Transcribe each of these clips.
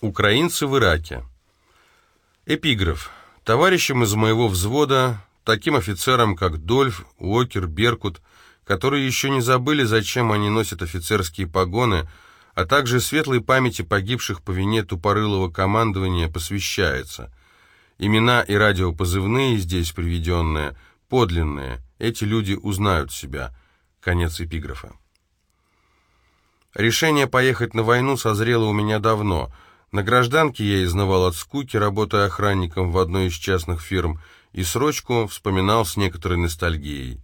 Украинцы в Ираке. Эпиграф. Товарищам из моего взвода, таким офицерам, как Дольф, Уокер, Беркут, которые еще не забыли, зачем они носят офицерские погоны, а также светлой памяти погибших по вине тупорылого командования посвящается. Имена и радиопозывные здесь приведенные, подлинные, эти люди узнают себя. Конец эпиграфа. Решение поехать на войну созрело у меня давно – на гражданке я изнывал от скуки, работая охранником в одной из частных фирм, и срочку вспоминал с некоторой ностальгией.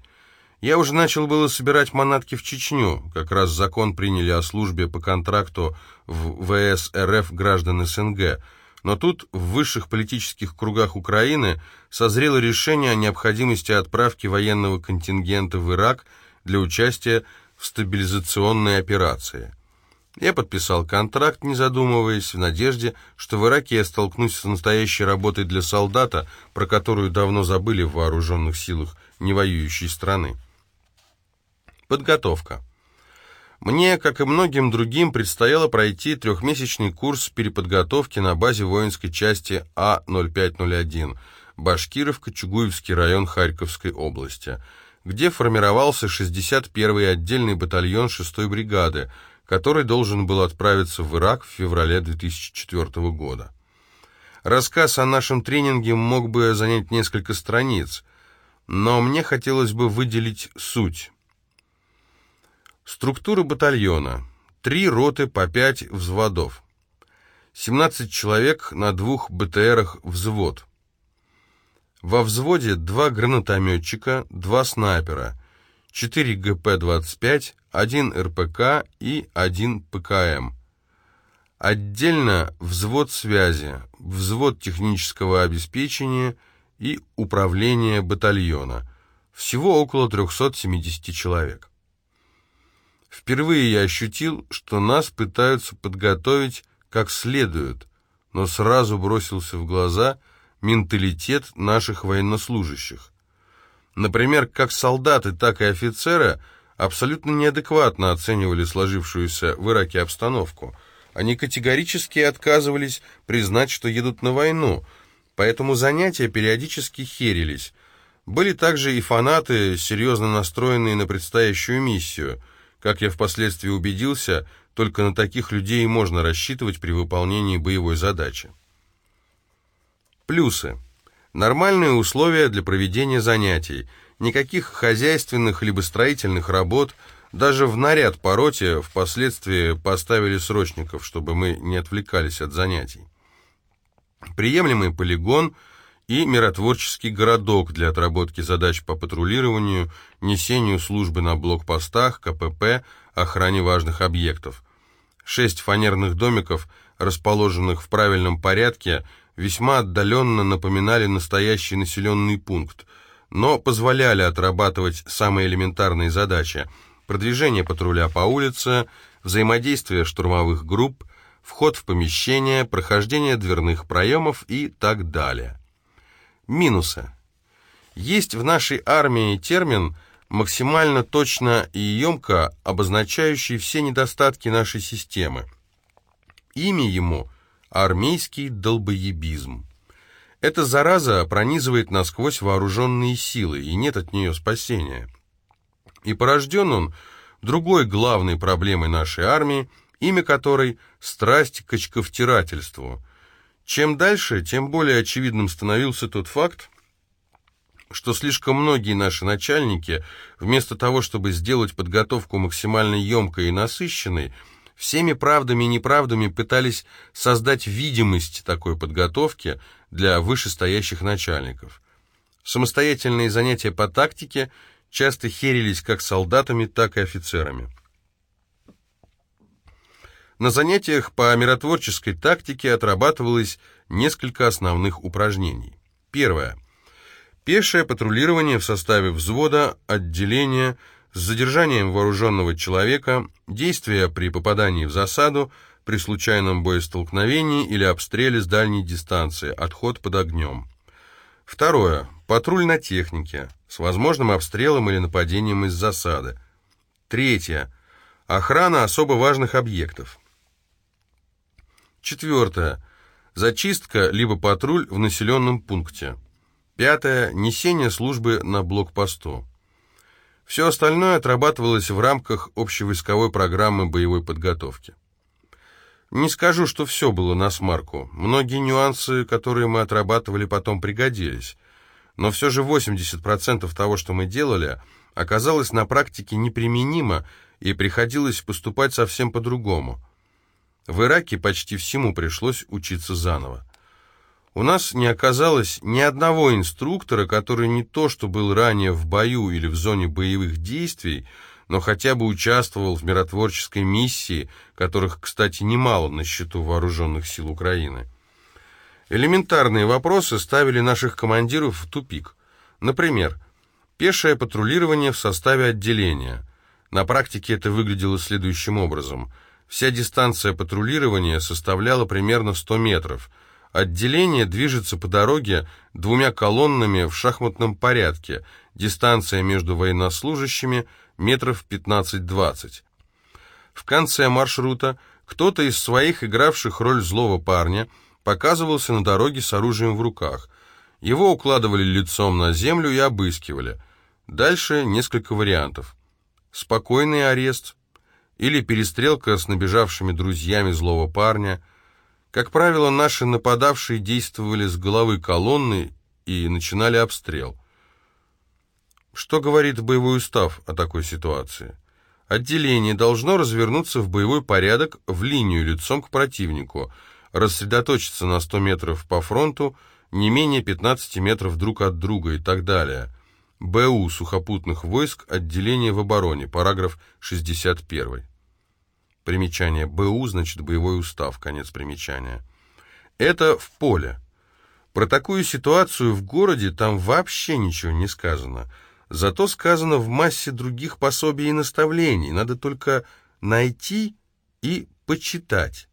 Я уже начал было собирать манатки в Чечню, как раз закон приняли о службе по контракту в ВС РФ граждан СНГ, но тут в высших политических кругах Украины созрело решение о необходимости отправки военного контингента в Ирак для участия в стабилизационной операции. Я подписал контракт, не задумываясь, в надежде, что в Ираке я столкнусь с настоящей работой для солдата, про которую давно забыли в вооруженных силах невоюющей страны. Подготовка. Мне, как и многим другим, предстояло пройти трехмесячный курс переподготовки на базе воинской части А-0501, Башкировка, Чугуевский район Харьковской области, где формировался 61-й отдельный батальон 6-й бригады, который должен был отправиться в Ирак в феврале 2004 года. Рассказ о нашем тренинге мог бы занять несколько страниц, но мне хотелось бы выделить суть. Структура батальона. Три роты по пять взводов. 17 человек на двух БТРах взвод. Во взводе два гранатометчика, два снайпера, 4 ГП-25, один РПК и один ПКМ. Отдельно взвод связи, взвод технического обеспечения и управление батальона. Всего около 370 человек. Впервые я ощутил, что нас пытаются подготовить как следует, но сразу бросился в глаза менталитет наших военнослужащих. Например, как солдаты, так и офицеры – абсолютно неадекватно оценивали сложившуюся в Ираке обстановку. Они категорически отказывались признать, что едут на войну, поэтому занятия периодически херились. Были также и фанаты, серьезно настроенные на предстоящую миссию. Как я впоследствии убедился, только на таких людей можно рассчитывать при выполнении боевой задачи. Плюсы. Нормальные условия для проведения занятий – Никаких хозяйственных либо строительных работ, даже в наряд по роте впоследствии поставили срочников, чтобы мы не отвлекались от занятий. Приемлемый полигон и миротворческий городок для отработки задач по патрулированию, несению службы на блокпостах, КПП, охране важных объектов. Шесть фанерных домиков, расположенных в правильном порядке, весьма отдаленно напоминали настоящий населенный пункт – но позволяли отрабатывать самые элементарные задачи – продвижение патруля по улице, взаимодействие штурмовых групп, вход в помещение, прохождение дверных проемов и так далее. Минусы. Есть в нашей армии термин, максимально точно и емко обозначающий все недостатки нашей системы. Имя ему – армейский долбоебизм. Эта зараза пронизывает насквозь вооруженные силы, и нет от нее спасения. И порожден он другой главной проблемой нашей армии, имя которой – страсть к очковтирательству. Чем дальше, тем более очевидным становился тот факт, что слишком многие наши начальники, вместо того, чтобы сделать подготовку максимально емкой и насыщенной, всеми правдами и неправдами пытались создать видимость такой подготовки для вышестоящих начальников. Самостоятельные занятия по тактике часто херились как солдатами, так и офицерами. На занятиях по миротворческой тактике отрабатывалось несколько основных упражнений. Первое. Пешее патрулирование в составе взвода, отделения, с задержанием вооруженного человека, действия при попадании в засаду, при случайном боестолкновении или обстреле с дальней дистанции, отход под огнем. Второе. Патруль на технике, с возможным обстрелом или нападением из засады. Третье. Охрана особо важных объектов. Четвертое. Зачистка либо патруль в населенном пункте. Пятое. Несение службы на блокпосту. Все остальное отрабатывалось в рамках общевойсковой программы боевой подготовки. Не скажу, что все было на смарку. Многие нюансы, которые мы отрабатывали, потом пригодились. Но все же 80% того, что мы делали, оказалось на практике неприменимо, и приходилось поступать совсем по-другому. В Ираке почти всему пришлось учиться заново. У нас не оказалось ни одного инструктора, который не то что был ранее в бою или в зоне боевых действий, но хотя бы участвовал в миротворческой миссии, которых, кстати, немало на счету вооруженных сил Украины. Элементарные вопросы ставили наших командиров в тупик. Например, пешее патрулирование в составе отделения. На практике это выглядело следующим образом. Вся дистанция патрулирования составляла примерно 100 метров. Отделение движется по дороге двумя колоннами в шахматном порядке. Дистанция между военнослужащими метров 15-20. В конце маршрута кто-то из своих игравших роль злого парня показывался на дороге с оружием в руках. Его укладывали лицом на землю и обыскивали. Дальше несколько вариантов спокойный арест или перестрелка с набежавшими друзьями злого парня. Как правило, наши нападавшие действовали с головы колонны и начинали обстрел. Что говорит боевой устав о такой ситуации? Отделение должно развернуться в боевой порядок в линию лицом к противнику, рассредоточиться на 100 метров по фронту, не менее 15 метров друг от друга и так далее – БУ сухопутных войск, отделение в обороне, параграф 61. Примечание БУ значит боевой устав, конец примечания. Это в поле. Про такую ситуацию в городе там вообще ничего не сказано. Зато сказано в массе других пособий и наставлений. Надо только найти и почитать.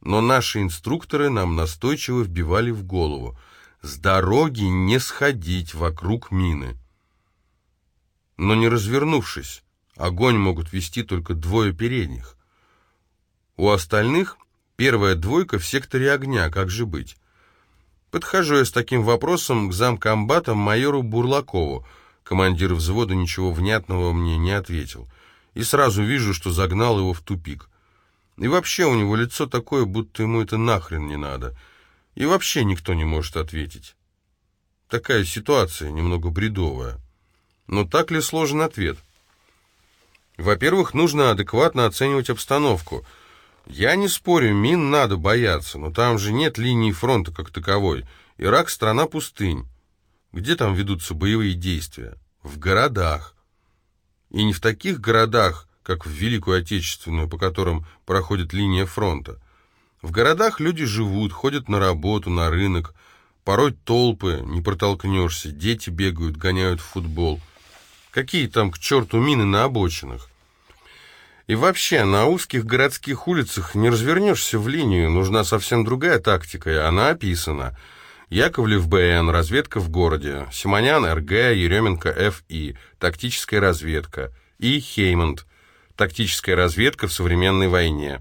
Но наши инструкторы нам настойчиво вбивали в голову. С дороги не сходить вокруг мины но не развернувшись. Огонь могут вести только двое передних. У остальных первая двойка в секторе огня, как же быть? Подхожу я с таким вопросом к замкомбата майору Бурлакову. Командир взвода ничего внятного мне не ответил. И сразу вижу, что загнал его в тупик. И вообще у него лицо такое, будто ему это нахрен не надо. И вообще никто не может ответить. Такая ситуация немного бредовая. Но так ли сложен ответ? Во-первых, нужно адекватно оценивать обстановку. Я не спорю, мин надо бояться, но там же нет линии фронта как таковой. Ирак — страна пустынь. Где там ведутся боевые действия? В городах. И не в таких городах, как в Великую Отечественную, по которым проходит линия фронта. В городах люди живут, ходят на работу, на рынок. Порой толпы, не протолкнешься, дети бегают, гоняют в футбол — Какие там к черту мины на обочинах? И вообще, на узких городских улицах не развернешься в линию, нужна совсем другая тактика, и она описана. Яковлев БН, разведка в городе, Симонян РГ, Еременко ФИ, тактическая разведка, и Хеймонд, тактическая разведка в современной войне.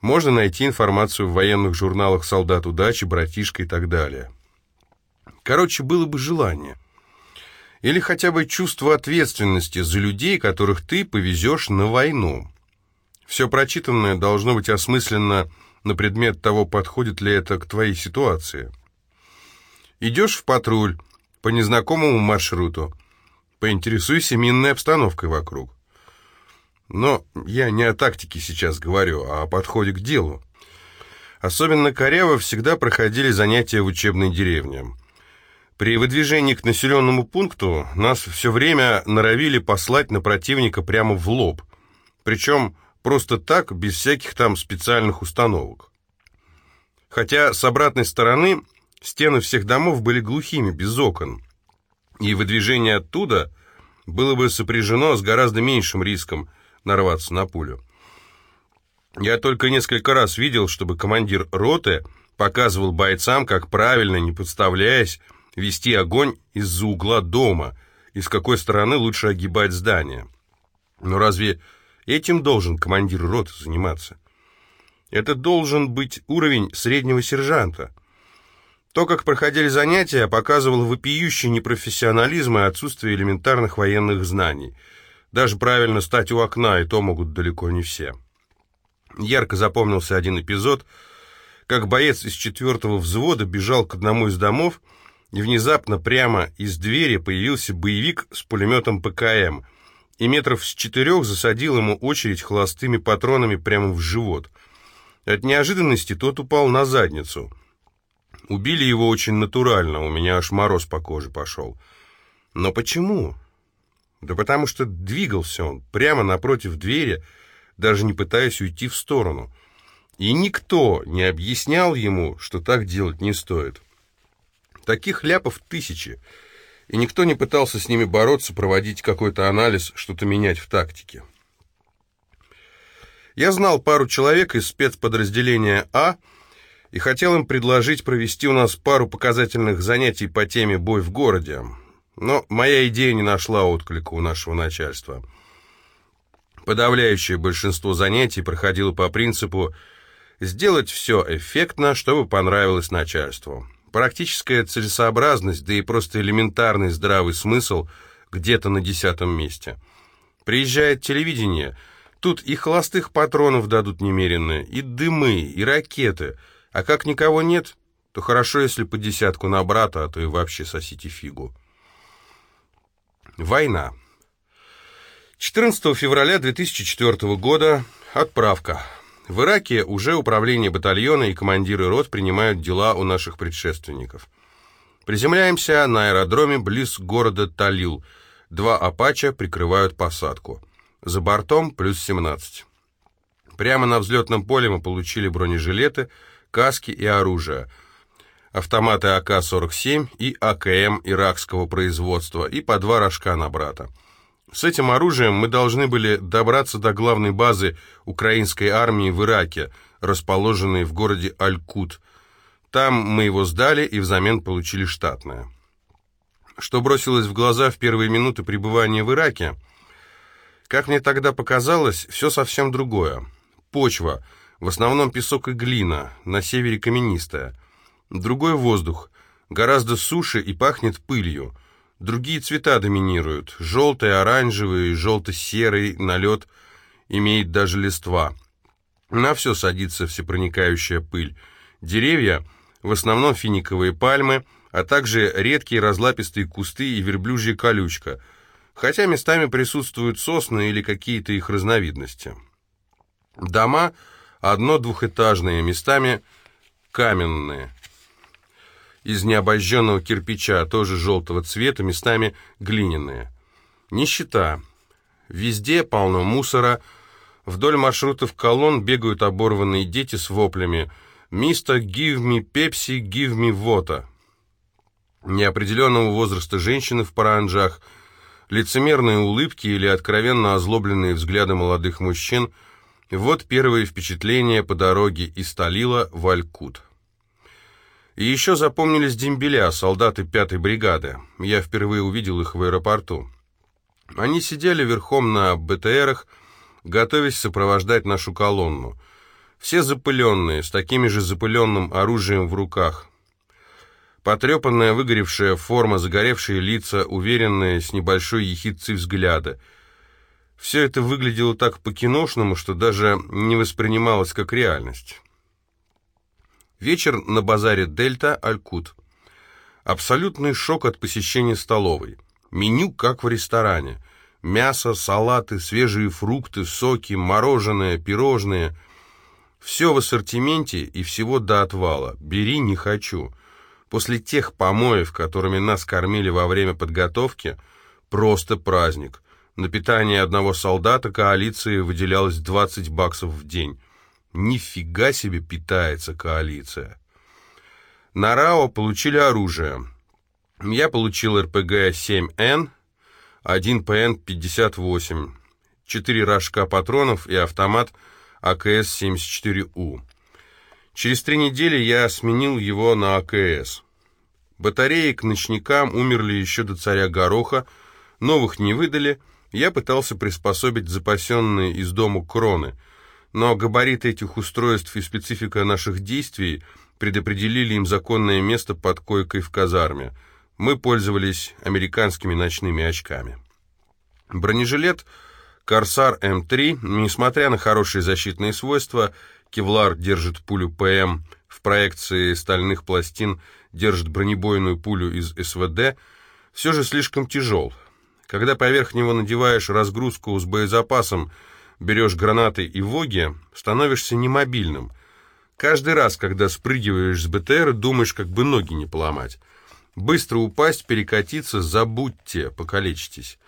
Можно найти информацию в военных журналах «Солдат удачи», «Братишка» и так далее. Короче, было бы желание или хотя бы чувство ответственности за людей, которых ты повезешь на войну. Все прочитанное должно быть осмысленно на предмет того, подходит ли это к твоей ситуации. Идешь в патруль по незнакомому маршруту, поинтересуйся минной обстановкой вокруг. Но я не о тактике сейчас говорю, а о подходе к делу. Особенно коряво всегда проходили занятия в учебной деревне. При выдвижении к населенному пункту нас все время норовили послать на противника прямо в лоб. Причем просто так, без всяких там специальных установок. Хотя с обратной стороны стены всех домов были глухими, без окон. И выдвижение оттуда было бы сопряжено с гораздо меньшим риском нарваться на пулю. Я только несколько раз видел, чтобы командир роты показывал бойцам, как правильно, не подставляясь, вести огонь из-за угла дома и с какой стороны лучше огибать здание. Но разве этим должен командир роты заниматься? Это должен быть уровень среднего сержанта. То, как проходили занятия, показывало вопиющий непрофессионализм и отсутствие элементарных военных знаний. Даже правильно стать у окна, и то могут далеко не все. Ярко запомнился один эпизод, как боец из четвертого взвода бежал к одному из домов, и внезапно прямо из двери появился боевик с пулеметом ПКМ, и метров с четырех засадил ему очередь холостыми патронами прямо в живот. От неожиданности тот упал на задницу. Убили его очень натурально, у меня аж мороз по коже пошел. Но почему? Да потому что двигался он прямо напротив двери, даже не пытаясь уйти в сторону. И никто не объяснял ему, что так делать не стоит. Таких ляпов тысячи, и никто не пытался с ними бороться, проводить какой-то анализ, что-то менять в тактике. Я знал пару человек из спецподразделения А и хотел им предложить провести у нас пару показательных занятий по теме «Бой в городе», но моя идея не нашла отклика у нашего начальства. Подавляющее большинство занятий проходило по принципу «сделать все эффектно, чтобы понравилось начальству». Практическая целесообразность, да и просто элементарный здравый смысл где-то на десятом месте. Приезжает телевидение, тут и холостых патронов дадут немерено, и дымы, и ракеты, а как никого нет, то хорошо, если по десятку на брата, а то и вообще сосите фигу. Война. 14 февраля 2004 года. Отправка. В Ираке уже управление батальона и командиры рот принимают дела у наших предшественников. Приземляемся на аэродроме близ города Талил. Два «Апача» прикрывают посадку. За бортом плюс 17. Прямо на взлетном поле мы получили бронежилеты, каски и оружие. Автоматы АК-47 и АКМ иракского производства и по два рожка на брата. С этим оружием мы должны были добраться до главной базы украинской армии в Ираке, расположенной в городе Аль-Кут. Там мы его сдали и взамен получили штатное. Что бросилось в глаза в первые минуты пребывания в Ираке? Как мне тогда показалось, все совсем другое. Почва, в основном песок и глина, на севере каменистая. Другой воздух, гораздо суше и пахнет пылью. Другие цвета доминируют. Желтый, оранжевый, желто-серый, налет имеет даже листва. На все садится всепроникающая пыль. Деревья, в основном финиковые пальмы, а также редкие разлапистые кусты и верблюжья колючка, хотя местами присутствуют сосны или какие-то их разновидности. Дома одно-двухэтажные, местами каменные из необожженного кирпича, тоже желтого цвета, местами глиняные. Нищета. Везде полно мусора. Вдоль маршрутов колонн бегают оборванные дети с воплями «Мистер, give me Pepsi, give me water». Неопределенного возраста женщины в паранджах, лицемерные улыбки или откровенно озлобленные взгляды молодых мужчин – вот первые впечатления по дороге из Талила в Алькут. Еще запомнились дембеля, солдаты пятой бригады. Я впервые увидел их в аэропорту. Они сидели верхом на БТРах, готовясь сопровождать нашу колонну. Все запыленные, с такими же запыленным оружием в руках. Потрепанная выгоревшая форма, загоревшие лица, уверенные, с небольшой ехидцей взгляда. Все это выглядело так по-киношному, что даже не воспринималось как реальность. Вечер на базаре «Дельта» Алькут. Абсолютный шок от посещения столовой. Меню как в ресторане. Мясо, салаты, свежие фрукты, соки, мороженое, пирожные. Все в ассортименте и всего до отвала. Бери, не хочу. После тех помоев, которыми нас кормили во время подготовки, просто праздник. На питание одного солдата коалиции выделялось 20 баксов в день. Нифига себе питается коалиция. На РАО получили оружие. Я получил РПГ-7Н, 1 ПН-58, 4 рожка патронов и автомат АКС-74У. Через три недели я сменил его на АКС. Батареи к ночникам умерли еще до царя Гороха, новых не выдали, я пытался приспособить запасенные из дому кроны – но габариты этих устройств и специфика наших действий предопределили им законное место под койкой в казарме. Мы пользовались американскими ночными очками. Бронежилет «Корсар М3», несмотря на хорошие защитные свойства, кевлар держит пулю ПМ, в проекции стальных пластин держит бронебойную пулю из СВД, все же слишком тяжел. Когда поверх него надеваешь разгрузку с боезапасом, берешь гранаты и воги, становишься немобильным. Каждый раз, когда спрыгиваешь с БТР, думаешь, как бы ноги не поломать. Быстро упасть, перекатиться, забудьте, покалечитесь.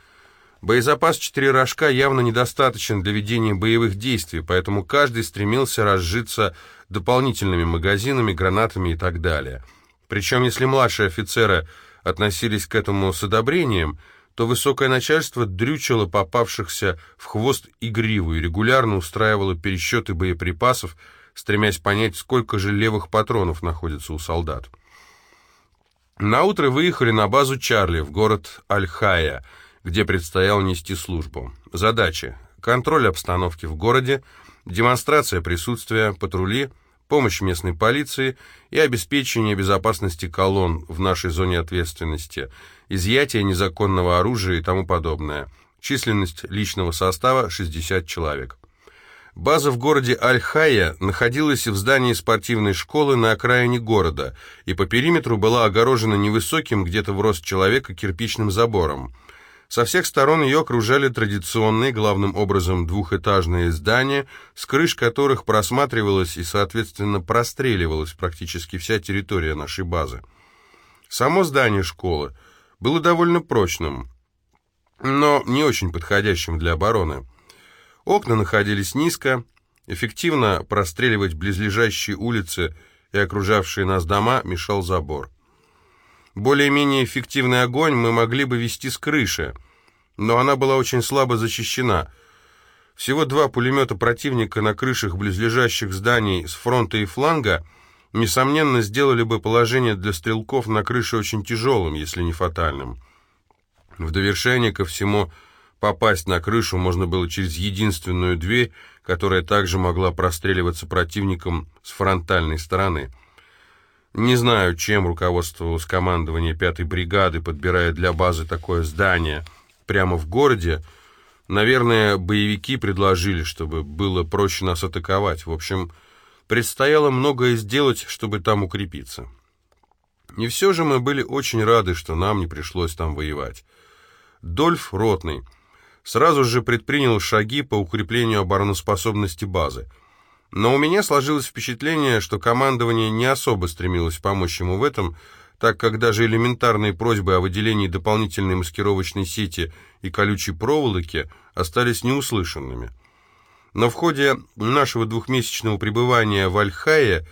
Боезапас четыре рожка явно недостаточен для ведения боевых действий, поэтому каждый стремился разжиться дополнительными магазинами, гранатами и так далее. Причем, если младшие офицеры относились к этому с одобрением – то высокое начальство дрючило попавшихся в хвост и гриву и регулярно устраивало пересчеты боеприпасов, стремясь понять, сколько же левых патронов находится у солдат. Наутро выехали на базу Чарли в город Альхая, где предстояло нести службу. Задачи – контроль обстановки в городе, демонстрация присутствия, патрули – помощь местной полиции и обеспечение безопасности колонн в нашей зоне ответственности, изъятие незаконного оружия и тому подобное. Численность личного состава 60 человек. База в городе Аль-Хая находилась в здании спортивной школы на окраине города и по периметру была огорожена невысоким, где-то в рост человека, кирпичным забором. Со всех сторон ее окружали традиционные, главным образом двухэтажные здания, с крыш которых просматривалась и, соответственно, простреливалась практически вся территория нашей базы. Само здание школы было довольно прочным, но не очень подходящим для обороны. Окна находились низко, эффективно простреливать близлежащие улицы и окружавшие нас дома мешал забор. Более-менее эффективный огонь мы могли бы вести с крыши, но она была очень слабо защищена. Всего два пулемета противника на крышах близлежащих зданий с фронта и фланга, несомненно, сделали бы положение для стрелков на крыше очень тяжелым, если не фатальным. В довершение ко всему, попасть на крышу можно было через единственную дверь, которая также могла простреливаться противником с фронтальной стороны – не знаю, чем руководствовалось командование пятой бригады, подбирая для базы такое здание прямо в городе. Наверное, боевики предложили, чтобы было проще нас атаковать. В общем, предстояло многое сделать, чтобы там укрепиться. И все же мы были очень рады, что нам не пришлось там воевать. Дольф Ротный сразу же предпринял шаги по укреплению обороноспособности базы – но у меня сложилось впечатление, что командование не особо стремилось помочь ему в этом, так как даже элементарные просьбы о выделении дополнительной маскировочной сети и колючей проволоки остались неуслышанными. Но в ходе нашего двухмесячного пребывания в Альхае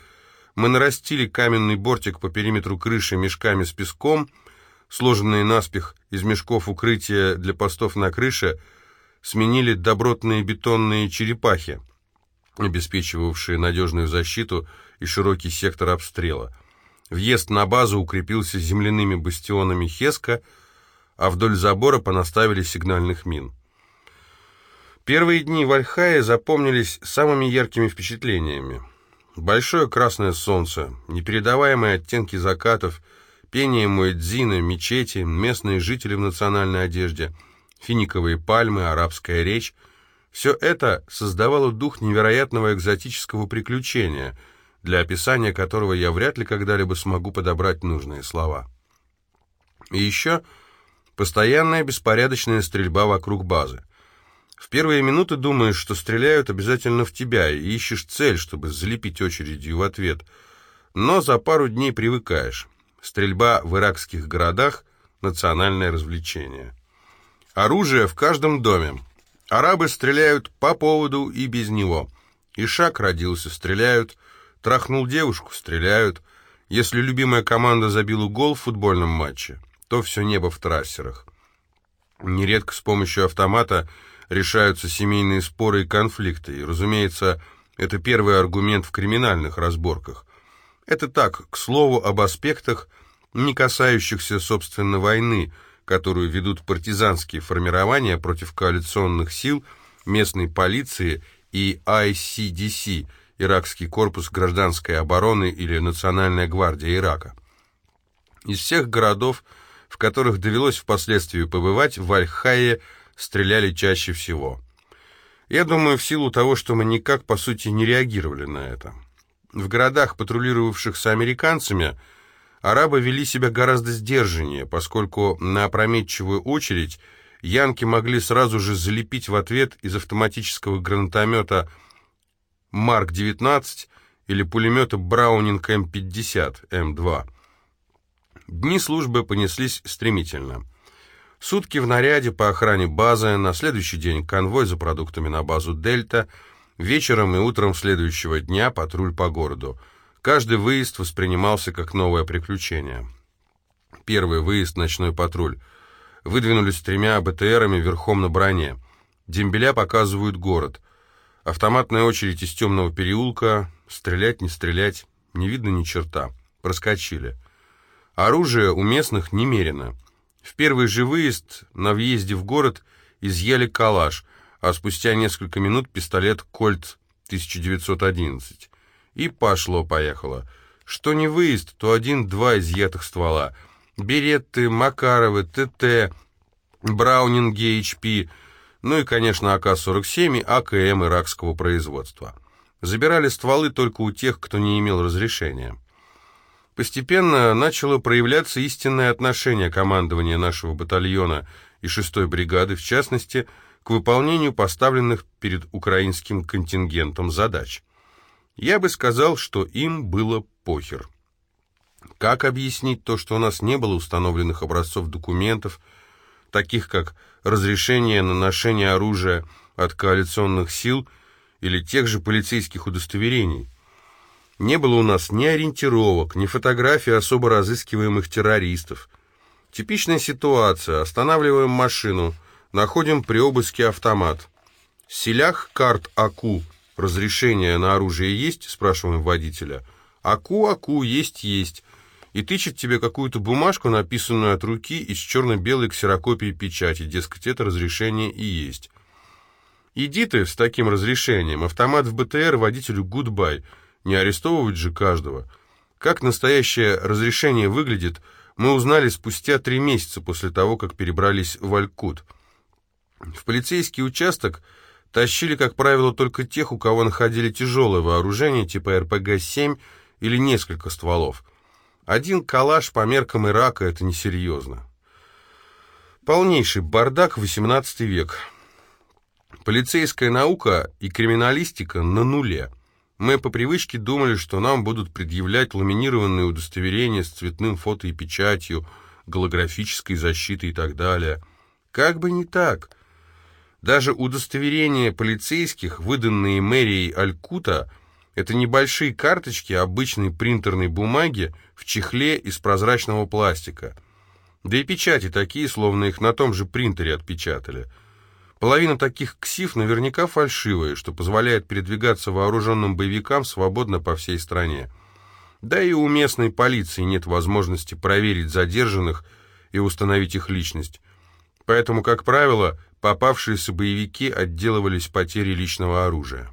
мы нарастили каменный бортик по периметру крыши мешками с песком, сложенные наспех из мешков укрытия для постов на крыше, сменили добротные бетонные черепахи обеспечивавшие надежную защиту и широкий сектор обстрела. Въезд на базу укрепился земляными бастионами Хеска, а вдоль забора понаставили сигнальных мин. Первые дни в Альхае запомнились самыми яркими впечатлениями. Большое красное солнце, непередаваемые оттенки закатов, пение муэдзина, мечети, местные жители в национальной одежде, финиковые пальмы, арабская речь — все это создавало дух невероятного экзотического приключения, для описания которого я вряд ли когда-либо смогу подобрать нужные слова. И еще постоянная беспорядочная стрельба вокруг базы. В первые минуты думаешь, что стреляют обязательно в тебя, и ищешь цель, чтобы залепить очередью в ответ. Но за пару дней привыкаешь. Стрельба в иракских городах – национальное развлечение. Оружие в каждом доме. Арабы стреляют по поводу и без него. Ишак родился, стреляют. Трахнул девушку, стреляют. Если любимая команда забила гол в футбольном матче, то все небо в трассерах. Нередко с помощью автомата решаются семейные споры и конфликты, и, разумеется, это первый аргумент в криминальных разборках. Это так, к слову, об аспектах, не касающихся, собственно, войны, которую ведут партизанские формирования против коалиционных сил, местной полиции и ICDC, Иракский корпус гражданской обороны или Национальная гвардия Ирака. Из всех городов, в которых довелось впоследствии побывать, в Аль-Хайе стреляли чаще всего. Я думаю, в силу того, что мы никак, по сути, не реагировали на это. В городах, патрулировавшихся американцами, арабы вели себя гораздо сдержаннее, поскольку на опрометчивую очередь янки могли сразу же залепить в ответ из автоматического гранатомета Марк-19 или пулемета Браунинг М-50, М2. Дни службы понеслись стремительно. Сутки в наряде по охране базы, на следующий день конвой за продуктами на базу «Дельта», вечером и утром следующего дня патруль по городу. Каждый выезд воспринимался как новое приключение. Первый выезд — ночной патруль. Выдвинулись тремя БТРами верхом на броне. Дембеля показывают город. Автоматная очередь из темного переулка. Стрелять, не стрелять. Не видно ни черта. Проскочили. Оружие у местных немерено. В первый же выезд на въезде в город изъяли калаш, а спустя несколько минут пистолет «Кольт» 1911. И пошло-поехало. Что не выезд, то один-два изъятых ствола. Беретты, Макаровы, ТТ, Браунинги, HP, ну и, конечно, АК-47 и АКМ иракского производства. Забирали стволы только у тех, кто не имел разрешения. Постепенно начало проявляться истинное отношение командования нашего батальона и 6-й бригады, в частности, к выполнению поставленных перед украинским контингентом задач. Я бы сказал, что им было похер. Как объяснить то, что у нас не было установленных образцов документов, таких как разрешение на ношение оружия от коалиционных сил или тех же полицейских удостоверений? Не было у нас ни ориентировок, ни фотографий особо разыскиваемых террористов. Типичная ситуация. Останавливаем машину, находим при обыске автомат. «Селях карт АКУ. Разрешение на оружие есть?» спрашиваем водителя. «АКУ, АКУ, есть, есть». И тычет тебе какую-то бумажку, написанную от руки из черно-белой ксерокопии печати. Дескать, это разрешение и есть. Иди ты с таким разрешением. Автомат в БТР водителю «Goodbye». Не арестовывать же каждого. Как настоящее разрешение выглядит, мы узнали спустя три месяца после того, как перебрались в Алькут. В полицейский участок тащили, как правило, только тех, у кого находили тяжелое вооружение, типа РПГ-7 или несколько стволов. Один калаш по меркам Ирака — это несерьезно. Полнейший бардак, 18 век. Полицейская наука и криминалистика на нуле — мы по привычке думали, что нам будут предъявлять ламинированные удостоверения с цветным фото и печатью, голографической защитой и так далее. Как бы не так. Даже удостоверения полицейских, выданные мэрией Алькута, это небольшие карточки обычной принтерной бумаги в чехле из прозрачного пластика. Да и печати такие, словно их на том же принтере отпечатали – Половина таких ксив наверняка фальшивые, что позволяет передвигаться вооруженным боевикам свободно по всей стране. Да и у местной полиции нет возможности проверить задержанных и установить их личность. Поэтому, как правило, попавшиеся боевики отделывались потерей личного оружия.